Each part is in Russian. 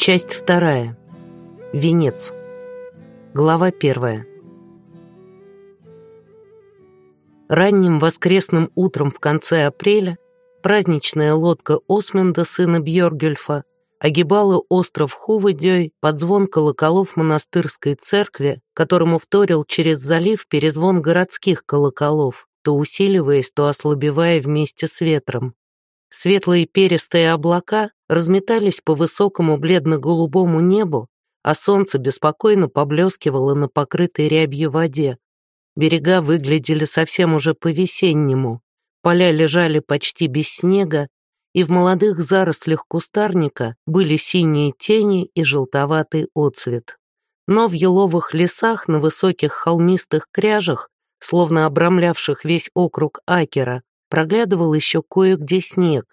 Часть вторая. Венец. Глава первая. Ранним воскресным утром в конце апреля праздничная лодка Осменда, сына Бьоргюльфа, огибала остров Хувыдёй под звон колоколов монастырской церкви, которому вторил через залив перезвон городских колоколов, то усиливаясь, то ослабевая вместе с ветром. Светлые перистые облака разметались по высокому бледно-голубому небу, а солнце беспокойно поблескивало на покрытой рябью воде. Берега выглядели совсем уже по-весеннему, поля лежали почти без снега, и в молодых зарослях кустарника были синие тени и желтоватый отцвет. Но в еловых лесах на высоких холмистых кряжах, словно обрамлявших весь округ Акера, проглядывал еще кое-где снег,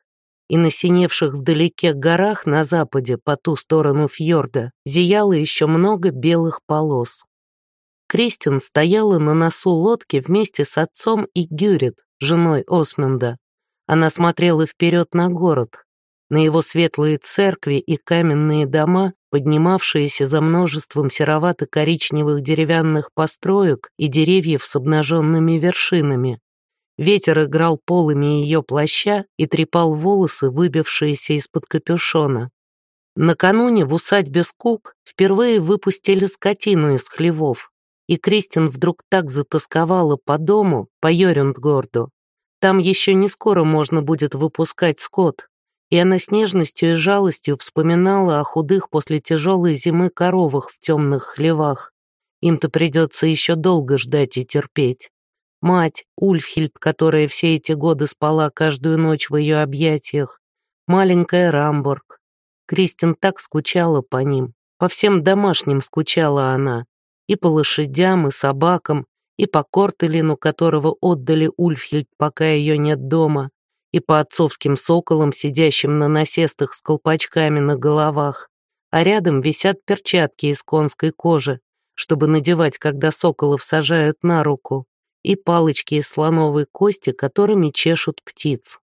и на синевших вдалеке горах на западе по ту сторону фьорда зияло еще много белых полос. Кристин стояла на носу лодки вместе с отцом и Гюрит, женой Осменда. Она смотрела вперед на город, на его светлые церкви и каменные дома, поднимавшиеся за множеством серовато-коричневых деревянных построек и деревьев с обнаженными вершинами. Ветер играл полами ее плаща и трепал волосы, выбившиеся из-под капюшона. Накануне в усадьбе Скук впервые выпустили скотину из хлевов, и Кристин вдруг так затасковала по дому, по Йорюндгорду. Там еще не скоро можно будет выпускать скот, и она с нежностью и жалостью вспоминала о худых после тяжелой зимы коровах в темных хлевах. Им-то придется еще долго ждать и терпеть. Мать, Ульфхильд, которая все эти годы спала каждую ночь в ее объятиях, маленькая Рамбург. Кристин так скучала по ним, по всем домашним скучала она, и по лошадям, и собакам, и по Кортелину, которого отдали Ульфхильд, пока ее нет дома, и по отцовским соколам, сидящим на насестах с колпачками на головах, а рядом висят перчатки из конской кожи, чтобы надевать, когда соколов сажают на руку и палочки из слоновой кости, которыми чешут птиц.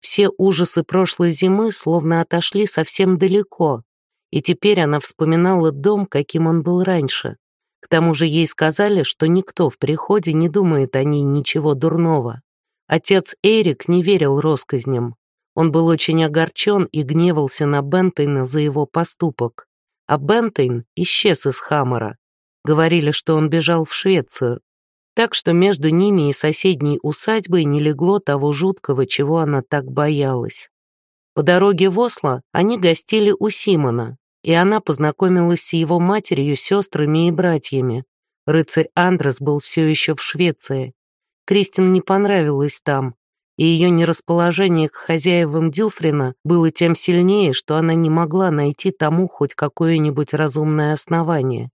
Все ужасы прошлой зимы словно отошли совсем далеко, и теперь она вспоминала дом, каким он был раньше. К тому же ей сказали, что никто в приходе не думает о ней ничего дурного. Отец Эрик не верил россказням. Он был очень огорчен и гневался на Бентейна за его поступок. А Бентейн исчез из Хаммера. Говорили, что он бежал в Швецию, так что между ними и соседней усадьбой не легло того жуткого, чего она так боялась. По дороге в Осло они гостили у Симона, и она познакомилась с его матерью, сестрами и братьями. Рыцарь Андрес был все еще в Швеции. Кристин не понравилось там, и ее нерасположение к хозяевам Дюфрина было тем сильнее, что она не могла найти тому хоть какое-нибудь разумное основание.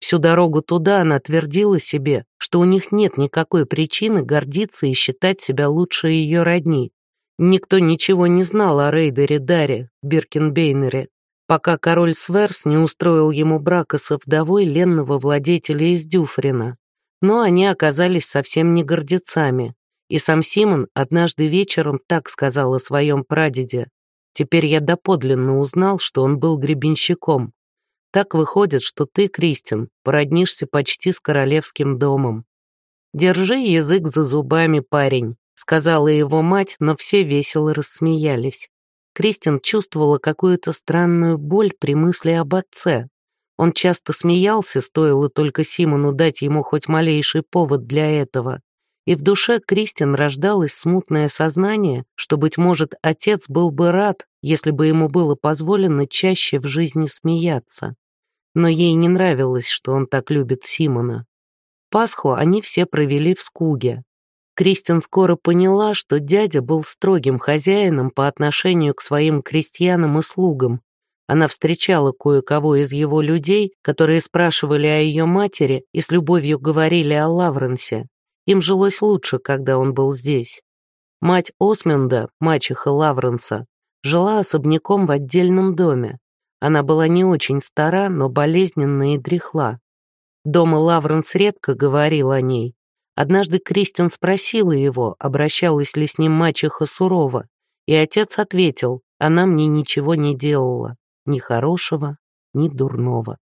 Всю дорогу туда она твердила себе, что у них нет никакой причины гордиться и считать себя лучше ее родни. Никто ничего не знал о Рейдере Даре, Биркенбейнере, пока король Сверс не устроил ему брака со вдовой ленного владетеля из Дюфрина. Но они оказались совсем не гордецами, и сам Симон однажды вечером так сказал о своем прадеде. Теперь я доподлинно узнал, что он был гребенщиком. Так выходит, что ты, Кристин, породнишься почти с королевским домом. Держи язык за зубами, парень, сказала его мать, но все весело рассмеялись. Кристин чувствовала какую-то странную боль при мысли об отце. Он часто смеялся, стоило только Симону дать ему хоть малейший повод для этого. И в душе Кристин рождалось смутное сознание, что, быть может, отец был бы рад, если бы ему было позволено чаще в жизни смеяться. Но ей не нравилось, что он так любит Симона. Пасху они все провели в Скуге. Кристин скоро поняла, что дядя был строгим хозяином по отношению к своим крестьянам и слугам. Она встречала кое-кого из его людей, которые спрашивали о ее матери и с любовью говорили о Лавренсе. Им жилось лучше, когда он был здесь. Мать Осменда, мачеха Лавренса, жила особняком в отдельном доме. Она была не очень стара, но болезненная и дряхла. Дома Лавренс редко говорил о ней. Однажды Кристин спросила его, обращалась ли с ним мачеха сурово, и отец ответил, она мне ничего не делала. ни хорошего, ни дурного.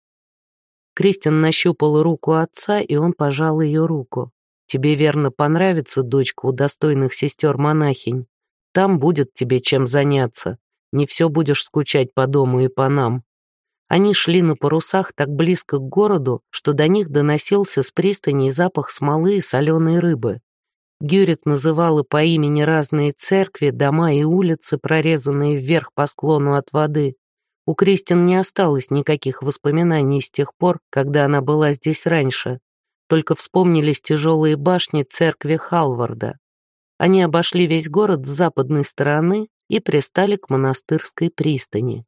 Кристин нащупал руку отца, и он пожал ее руку. «Тебе верно понравится, дочка, у достойных сестер-монахинь. Там будет тебе чем заняться. Не все будешь скучать по дому и по нам». Они шли на парусах так близко к городу, что до них доносился с пристани запах смолы и соленой рыбы. Гюрит называла по имени разные церкви, дома и улицы, прорезанные вверх по склону от воды. У Кристин не осталось никаких воспоминаний с тех пор, когда она была здесь раньше. Только вспомнились тяжелые башни церкви Халварда. Они обошли весь город с западной стороны и пристали к монастырской пристани.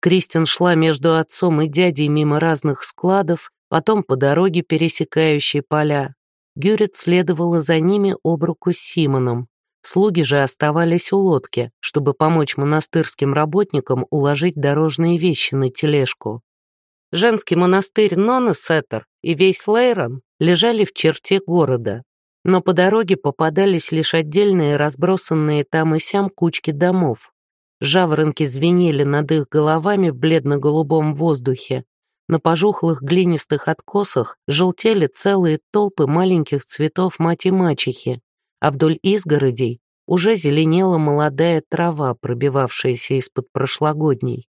Кристин шла между отцом и дядей мимо разных складов, потом по дороге, пересекающей поля. Гюрит следовала за ними об руку с Симоном. Слуги же оставались у лодки, чтобы помочь монастырским работникам уложить дорожные вещи на тележку. Женский монастырь Нонесеттер и весь Лейрон лежали в черте города, но по дороге попадались лишь отдельные разбросанные там и сям кучки домов. Жаворонки звенели над их головами в бледно-голубом воздухе. На пожухлых глинистых откосах желтели целые толпы маленьких цветов мати-мачехи, а вдоль изгородей уже зеленела молодая трава, пробивавшаяся из-под прошлогодней.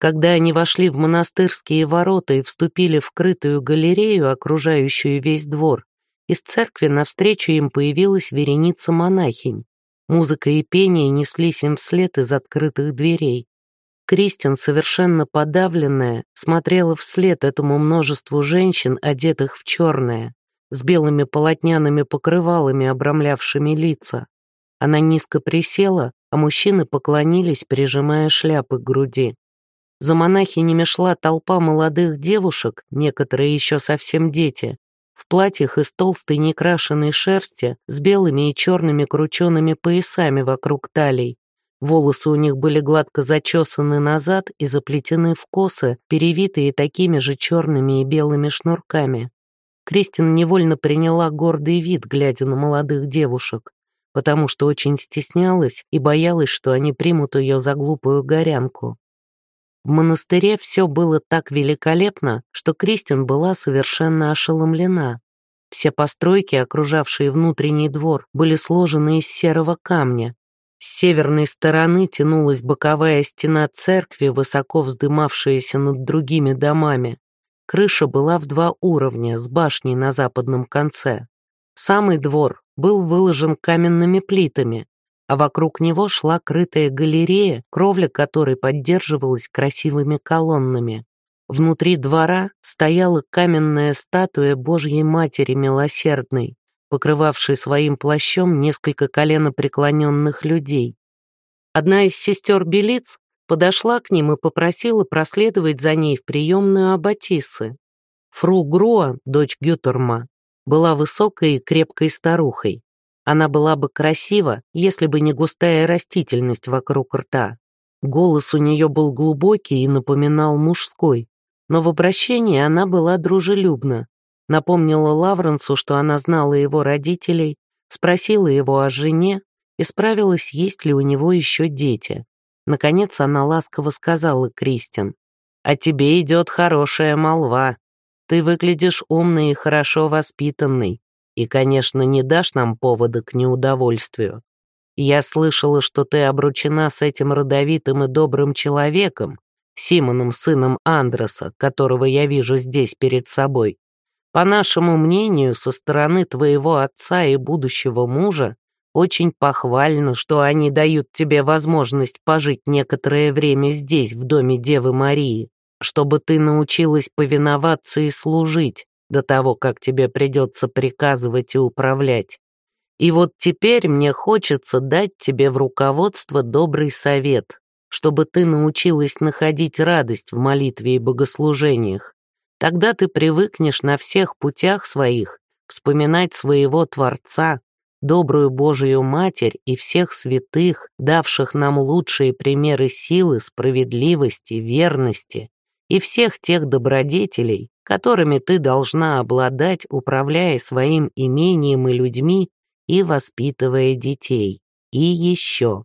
Когда они вошли в монастырские ворота и вступили в крытую галерею, окружающую весь двор, из церкви навстречу им появилась вереница монахинь. Музыка и пение неслись им вслед из открытых дверей. Кристин, совершенно подавленная, смотрела вслед этому множеству женщин, одетых в черное с белыми полотняными покрывалами, обрамлявшими лица. Она низко присела, а мужчины поклонились, прижимая шляпы к груди. За монахинями шла толпа молодых девушек, некоторые еще совсем дети, в платьях из толстой некрашенной шерсти с белыми и черными кручеными поясами вокруг талий. Волосы у них были гладко зачесаны назад и заплетены в косы, перевитые такими же черными и белыми шнурками. Кристин невольно приняла гордый вид, глядя на молодых девушек, потому что очень стеснялась и боялась, что они примут ее за глупую горянку. В монастыре все было так великолепно, что Кристин была совершенно ошеломлена. Все постройки, окружавшие внутренний двор, были сложены из серого камня. С северной стороны тянулась боковая стена церкви, высоко вздымавшаяся над другими домами. Крыша была в два уровня, с башней на западном конце. Самый двор был выложен каменными плитами, а вокруг него шла крытая галерея, кровля которой поддерживалась красивыми колоннами. Внутри двора стояла каменная статуя Божьей Матери Милосердной, покрывавшей своим плащом несколько коленопреклоненных людей. Одна из сестер Белиц подошла к ним и попросила проследовать за ней в приемную Аббатисы. Фру Груа, дочь Гютерма, была высокой и крепкой старухой. Она была бы красива, если бы не густая растительность вокруг рта. Голос у нее был глубокий и напоминал мужской, но в обращении она была дружелюбна. Напомнила Лавренсу, что она знала его родителей, спросила его о жене и справилась, есть ли у него еще дети. Наконец она ласково сказала Кристин, «А тебе идет хорошая молва. Ты выглядишь умный и хорошо воспитанный, и, конечно, не дашь нам повода к неудовольствию. Я слышала, что ты обручена с этим родовитым и добрым человеком, Симоном, сыном Андреса, которого я вижу здесь перед собой. По нашему мнению, со стороны твоего отца и будущего мужа очень похвально, что они дают тебе возможность пожить некоторое время здесь, в доме Девы Марии, чтобы ты научилась повиноваться и служить до того, как тебе придется приказывать и управлять. И вот теперь мне хочется дать тебе в руководство добрый совет, чтобы ты научилась находить радость в молитве и богослужениях. Тогда ты привыкнешь на всех путях своих вспоминать своего Творца, добрую Божию Матерь и всех святых, давших нам лучшие примеры силы, справедливости, верности и всех тех добродетелей, которыми ты должна обладать, управляя своим имением и людьми и воспитывая детей. И еще.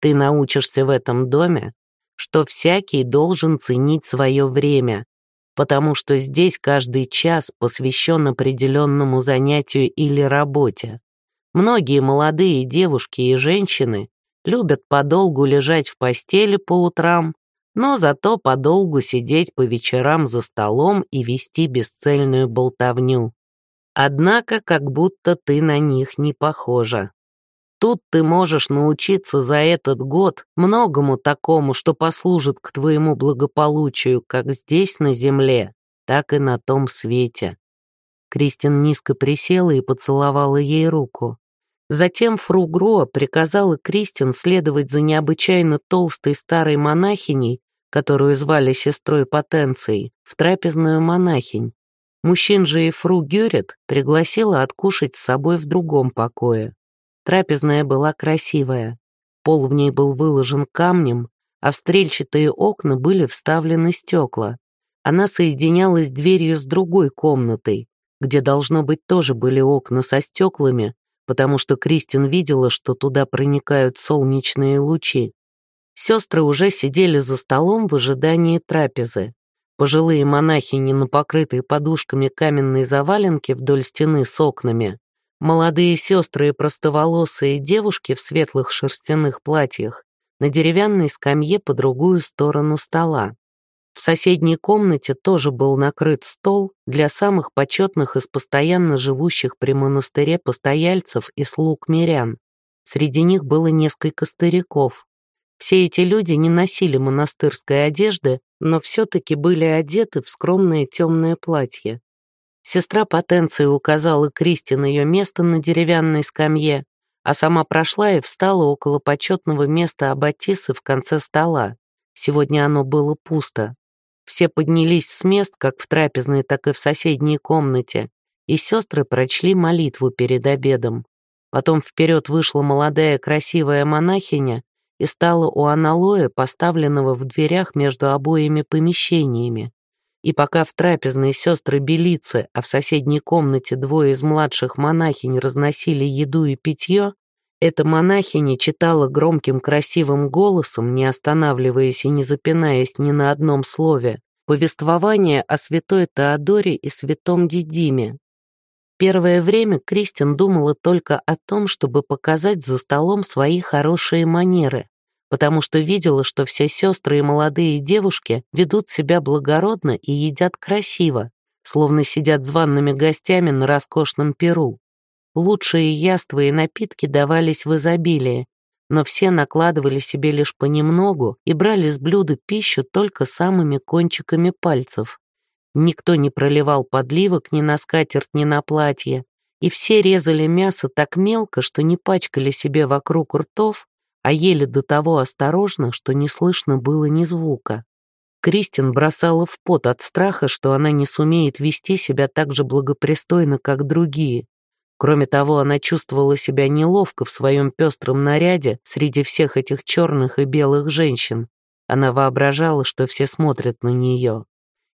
Ты научишься в этом доме, что всякий должен ценить свое время, потому что здесь каждый час посвящен определенному занятию или работе. Многие молодые девушки и женщины любят подолгу лежать в постели по утрам, но зато подолгу сидеть по вечерам за столом и вести бесцельную болтовню. Однако как будто ты на них не похожа. Тут ты можешь научиться за этот год многому такому, что послужит к твоему благополучию как здесь на земле, так и на том свете. Кристин низко присела и поцеловала ей руку. Затем фру Гроа приказала Кристин следовать за необычайно толстой старой монахиней, которую звали сестрой Потенцией, в трапезную монахинь. Мужчин же и фру Гюрет пригласила откушать с собой в другом покое. Трапезная была красивая. Пол в ней был выложен камнем, а в стрельчатые окна были вставлены стекла. Она соединялась дверью с другой комнатой, где, должно быть, тоже были окна со стеклами, потому что Кристин видела, что туда проникают солнечные лучи. Сестры уже сидели за столом в ожидании трапезы. Пожилые монахини на покрытой подушками каменной заваленке вдоль стены с окнами Молодые сестры и простоволосые девушки в светлых шерстяных платьях на деревянной скамье по другую сторону стола. В соседней комнате тоже был накрыт стол для самых почетных из постоянно живущих при монастыре постояльцев и слуг мирян. Среди них было несколько стариков. Все эти люди не носили монастырской одежды, но все-таки были одеты в скромное темное платье. Сестра Потенции указала Кристи на ее место на деревянной скамье, а сама прошла и встала около почетного места Аббатисы в конце стола. Сегодня оно было пусто. Все поднялись с мест, как в трапезной, так и в соседней комнате, и сестры прочли молитву перед обедом. Потом вперед вышла молодая красивая монахиня и стала у аналоя, поставленного в дверях между обоими помещениями. И пока в трапезной сестры Белицы, а в соседней комнате двое из младших монахинь разносили еду и питье, эта монахиня читала громким красивым голосом, не останавливаясь и не запинаясь ни на одном слове, повествование о святой Теодоре и святом Дидиме. Первое время Кристин думала только о том, чтобы показать за столом свои хорошие манеры, потому что видела, что все сестры и молодые девушки ведут себя благородно и едят красиво, словно сидят званными гостями на роскошном перу. Лучшие яства и напитки давались в изобилии, но все накладывали себе лишь понемногу и брали с блюда пищу только самыми кончиками пальцев. Никто не проливал подливок ни на скатерть, ни на платье, и все резали мясо так мелко, что не пачкали себе вокруг ртов, а ели до того осторожно, что не слышно было ни звука. Кристин бросала в пот от страха, что она не сумеет вести себя так же благопристойно, как другие. Кроме того, она чувствовала себя неловко в своем пестром наряде среди всех этих черных и белых женщин. Она воображала, что все смотрят на нее.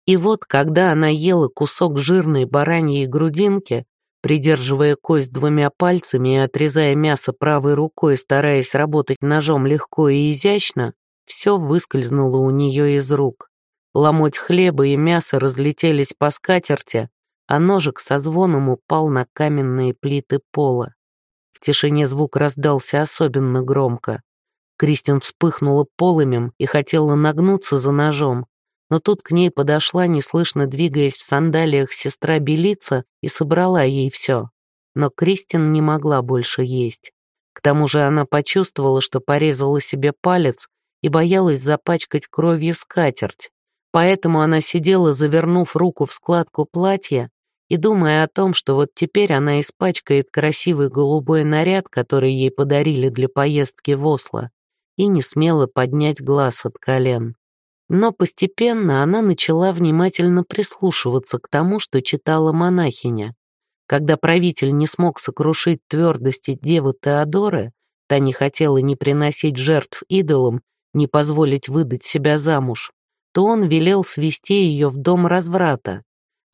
И вот, когда она ела кусок жирной бараньей грудинки, Придерживая кость двумя пальцами и отрезая мясо правой рукой, стараясь работать ножом легко и изящно, все выскользнуло у нее из рук. Ломоть хлеба и мясо разлетелись по скатерти, а ножик со звоном упал на каменные плиты пола. В тишине звук раздался особенно громко. Кристин вспыхнула полымем и хотела нагнуться за ножом, но тут к ней подошла, неслышно двигаясь в сандалиях, сестра Белица и собрала ей все. Но Кристин не могла больше есть. К тому же она почувствовала, что порезала себе палец и боялась запачкать кровью скатерть. Поэтому она сидела, завернув руку в складку платья и думая о том, что вот теперь она испачкает красивый голубой наряд, который ей подарили для поездки в Осло, и не смела поднять глаз от колен. Но постепенно она начала внимательно прислушиваться к тому, что читала монахиня. Когда правитель не смог сокрушить твердости девы Теодоры, та не хотела ни приносить жертв идолам, ни позволить выдать себя замуж, то он велел свести ее в дом разврата.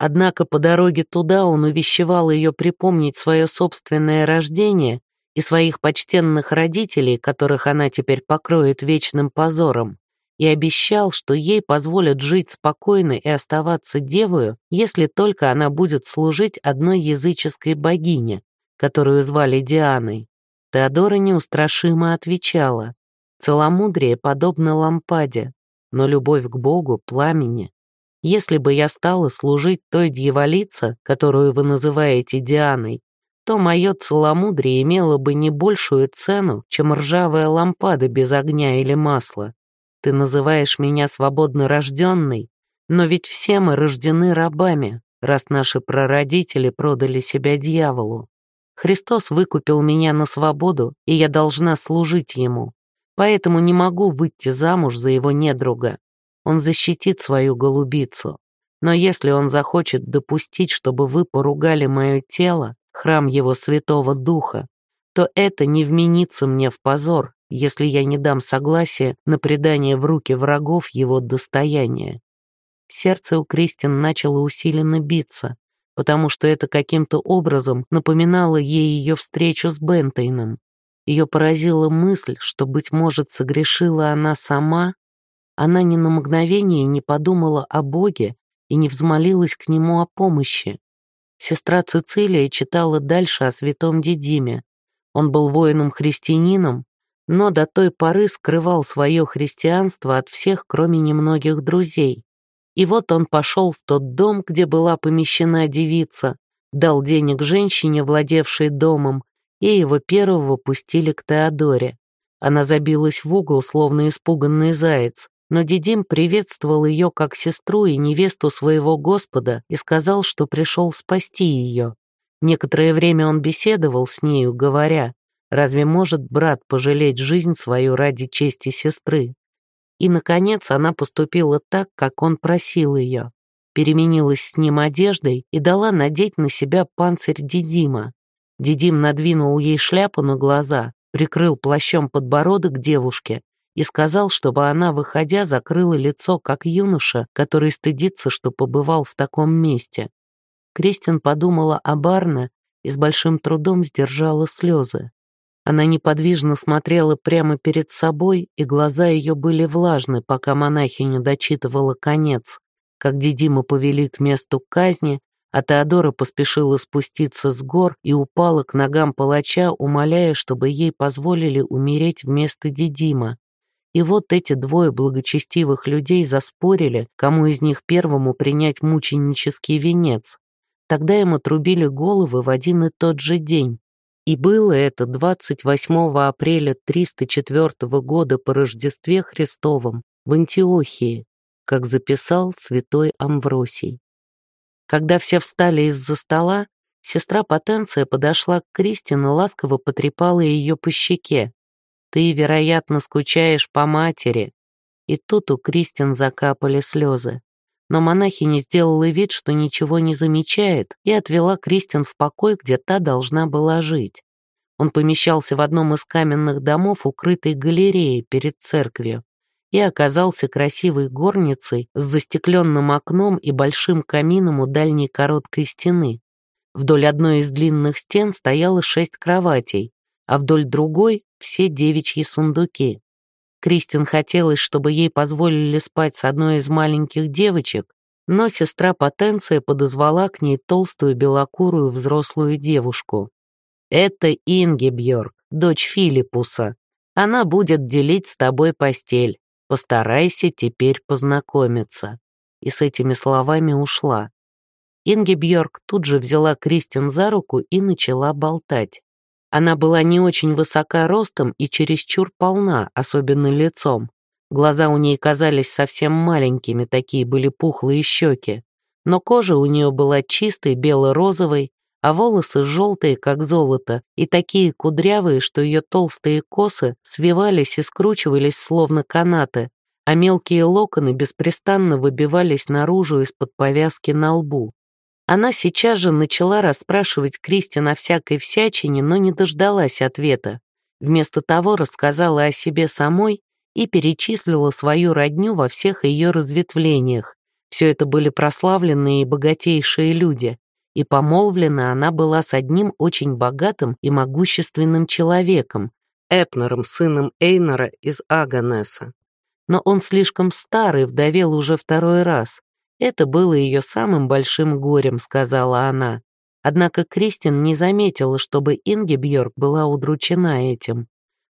Однако по дороге туда он увещевал ее припомнить свое собственное рождение и своих почтенных родителей, которых она теперь покроет вечным позором и обещал, что ей позволят жить спокойно и оставаться девою, если только она будет служить одной языческой богине, которую звали Дианой. Теодора неустрашимо отвечала, «Целомудрие подобно лампаде, но любовь к Богу — пламени. Если бы я стала служить той дьяволице, которую вы называете Дианой, то мое целомудрие имело бы не большую цену, чем ржавая лампада без огня или масла. Ты называешь меня свободно рожденной, но ведь все мы рождены рабами, раз наши прародители продали себя дьяволу. Христос выкупил меня на свободу, и я должна служить Ему. Поэтому не могу выйти замуж за его недруга. Он защитит свою голубицу. Но если он захочет допустить, чтобы вы поругали мое тело, храм его святого духа, то это не вменится мне в позор, если я не дам согласия на предание в руки врагов его достояния. Сердце у Кристин начало усиленно биться, потому что это каким-то образом напоминало ей ее встречу с Бентейном. Ее поразила мысль, что, быть может, согрешила она сама. Она ни на мгновение не подумала о Боге и не взмолилась к нему о помощи. Сестра Цицилия читала дальше о святом Дедиме. Он был воином-христианином, но до той поры скрывал свое христианство от всех, кроме немногих друзей. И вот он пошел в тот дом, где была помещена девица, дал денег женщине, владевшей домом, и его первого пустили к Теодоре. Она забилась в угол, словно испуганный заяц, но Дидим приветствовал ее как сестру и невесту своего Господа и сказал, что пришел спасти ее. Некоторое время он беседовал с нею, говоря, Разве может брат пожалеть жизнь свою ради чести сестры? И, наконец, она поступила так, как он просил ее. Переменилась с ним одеждой и дала надеть на себя панцирь Дидима. Дидим надвинул ей шляпу на глаза, прикрыл плащом подбородок девушке и сказал, чтобы она, выходя, закрыла лицо, как юноша, который стыдится, что побывал в таком месте. Кристин подумала о Барне и с большим трудом сдержала слезы. Она неподвижно смотрела прямо перед собой, и глаза ее были влажны, пока монахиня дочитывала конец, как Дидима повели к месту казни, а Теодора поспешила спуститься с гор и упала к ногам палача, умоляя, чтобы ей позволили умереть вместо Дидима. И вот эти двое благочестивых людей заспорили, кому из них первому принять мученический венец. Тогда им отрубили головы в один и тот же день. И было это 28 апреля 304 года по Рождестве Христовом в Антиохии, как записал святой Амвросий. Когда все встали из-за стола, сестра Потенция подошла к Кристин и ласково потрепала ее по щеке. «Ты, вероятно, скучаешь по матери». И тут у Кристин закапали слезы но монахиня сделала вид, что ничего не замечает, и отвела Кристин в покой, где та должна была жить. Он помещался в одном из каменных домов, укрытой галереей перед церковью, и оказался красивой горницей с застекленным окном и большим камином у дальней короткой стены. Вдоль одной из длинных стен стояло шесть кроватей, а вдоль другой — все девичьи сундуки. Кристин хотелось, чтобы ей позволили спать с одной из маленьких девочек, но сестра Потенция подозвала к ней толстую белокурую взрослую девушку. «Это Инги Бьорк, дочь Филиппуса. Она будет делить с тобой постель. Постарайся теперь познакомиться». И с этими словами ушла. Инги Бьорк тут же взяла Кристин за руку и начала болтать. Она была не очень высока ростом и чересчур полна, особенно лицом. Глаза у ней казались совсем маленькими, такие были пухлые щеки. Но кожа у нее была чистой, бело-розовой, а волосы желтые, как золото, и такие кудрявые, что ее толстые косы свивались и скручивались, словно канаты, а мелкие локоны беспрестанно выбивались наружу из-под повязки на лбу. Она сейчас же начала расспрашивать Кристин о всякой всячине, но не дождалась ответа. Вместо того рассказала о себе самой и перечислила свою родню во всех ее разветвлениях. Все это были прославленные и богатейшие люди, и помолвлена она была с одним очень богатым и могущественным человеком, Эпнером, сыном Эйнора из Аганеса. но он слишком старый, вдовел уже второй раз. Это было ее самым большим горем, сказала она. Однако Кристин не заметила, чтобы Инги Бьорк была удручена этим.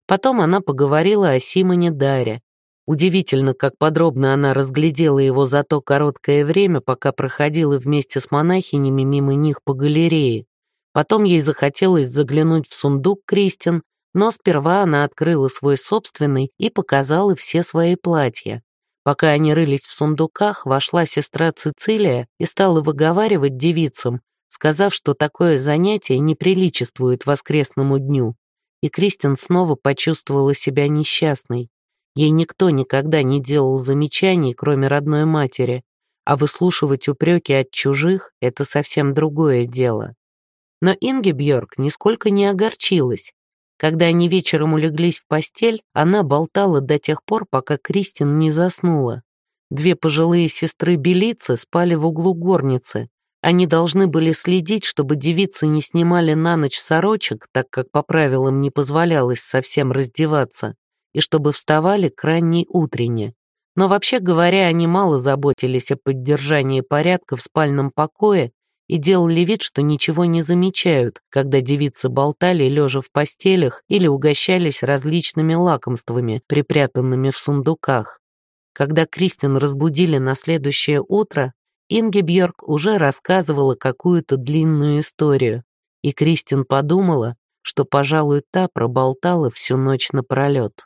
Потом она поговорила о Симоне Даре. Удивительно, как подробно она разглядела его за то короткое время, пока проходила вместе с монахинями мимо них по галерее. Потом ей захотелось заглянуть в сундук Кристин, но сперва она открыла свой собственный и показала все свои платья. Пока они рылись в сундуках, вошла сестра Цицилия и стала выговаривать девицам, сказав, что такое занятие не приличествует воскресному дню. И Кристин снова почувствовала себя несчастной. Ей никто никогда не делал замечаний, кроме родной матери, а выслушивать упреки от чужих — это совсем другое дело. Но Инге Бьорк нисколько не огорчилась. Когда они вечером улеглись в постель, она болтала до тех пор, пока Кристин не заснула. Две пожилые сестры Белицы спали в углу горницы. Они должны были следить, чтобы девицы не снимали на ночь сорочек, так как по правилам не позволялось совсем раздеваться, и чтобы вставали к ранней утренне. Но вообще говоря, они мало заботились о поддержании порядка в спальном покое и делали вид, что ничего не замечают, когда девицы болтали, лежа в постелях или угощались различными лакомствами, припрятанными в сундуках. Когда Кристин разбудили на следующее утро, Инге Бьорк уже рассказывала какую-то длинную историю, и Кристин подумала, что, пожалуй, та проболтала всю ночь напролет.